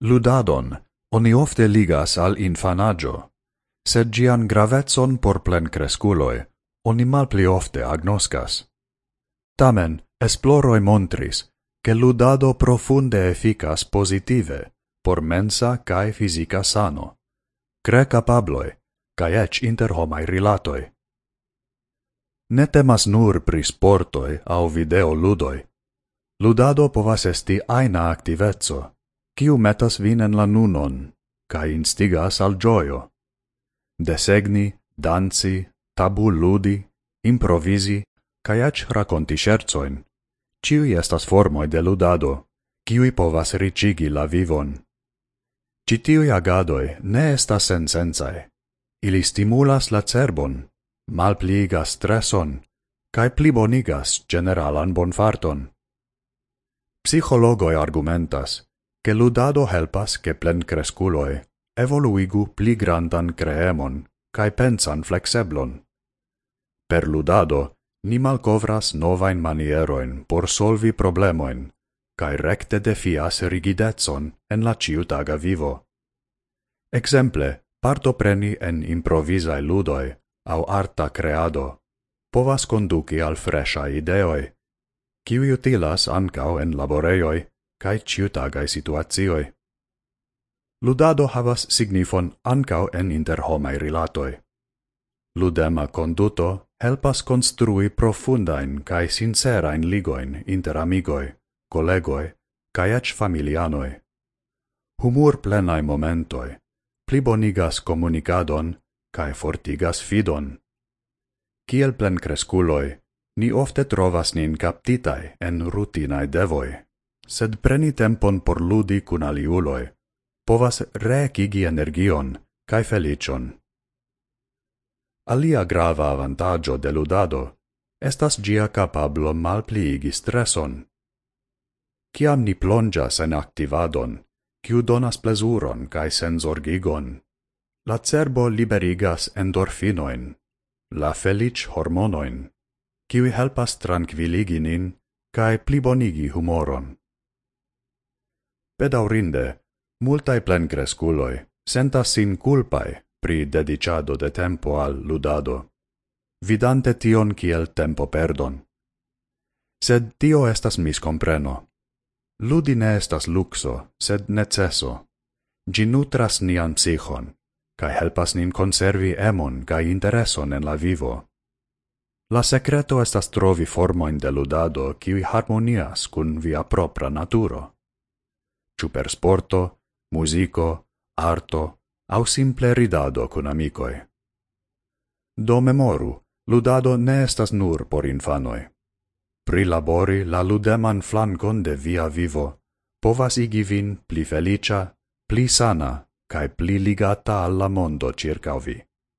Ludadon oni ofte ligas al infanaggio, sed gian gravetson por plen cresculoi oni malpli ofte agnoscas. Tamen, esploroi montris, che ludado profunde efficas positive por mensa cae fisica sano, cre capabloi, cae ec inter homai rilatoi. Ne temas nur pri sportoi au video ludoi. Ludado povas esti aina activezzo, kiu metas vin en la nunon, cae instigas al gioio. Desegni, danci, tabu ludi, improvisi, cae ec raconti scherzoin. Ciui estas formoi de ludado, kiui povas ricigi la vivon. Citiui agadoi ne estas sensensae. Ili stimulas la cerbon, malpliigas streson, cae plibonigas generalan bonfarton. Psichologoi argumentas, che ludado helpas che plencresculoi evoluigu pli grandan creemon cae pensan flexeblon. Per ludado ni malcovras novain manieroin por solvi problemoin, cae recte defias rigidetson en la ciutaga vivo. Exemple, partopreni en improvisae ludoi au arta creado povas conduci al fresha ideoi, qui utilas ancao en laboreioi cae ciutagae situatioi. Ludado havas signifon ancau en interhomai rilatoi. Ludema conduto helpas construi profundain cae sincerain ligoin inter amigoi, collegoi, cae ec familianoi. Humor plenai momentoi, plibonigas comunicadon, cae fortigas fidon. Ciel plencresculoi, ni ofte trovas nin captitai en rutinae devoi sed preni tempon por ludi cun aliuloi, povas reecigi energion cae felicion. Alia grava avantaggio de ludado estas gia capablo malpliigi stresson. Ciam ni plongas en activadon, kiu donas plesuron cae senzorgigon, la cerbo liberigas endorfinoin, la felic hormonoin, kiui helpas tranquilligi nin cae plibonigi humoron. Bedaurinde, multae plencresculoi sentas sin culpae pri dedicado de tempo al ludado, vidante tion kiel tempo perdon. Sed tio estas miscompreno. Ludi ne estas luxo, sed necesso. Gi nutras nian psichon, cae helpas nin conservi emon cae intereson en la vivo. La secreto estas trovi formoin de ludado kiwi harmonias cun via propra naturo ciu per sporto, musico, arto, au simple ridado con amicoi. Do memoru, ludado ne estas nur por infanoi. Prilabori la ludeman flancon de via vivo, povas igi vin pli felicia, pli sana, cae pli ligata alla mondo circa vi.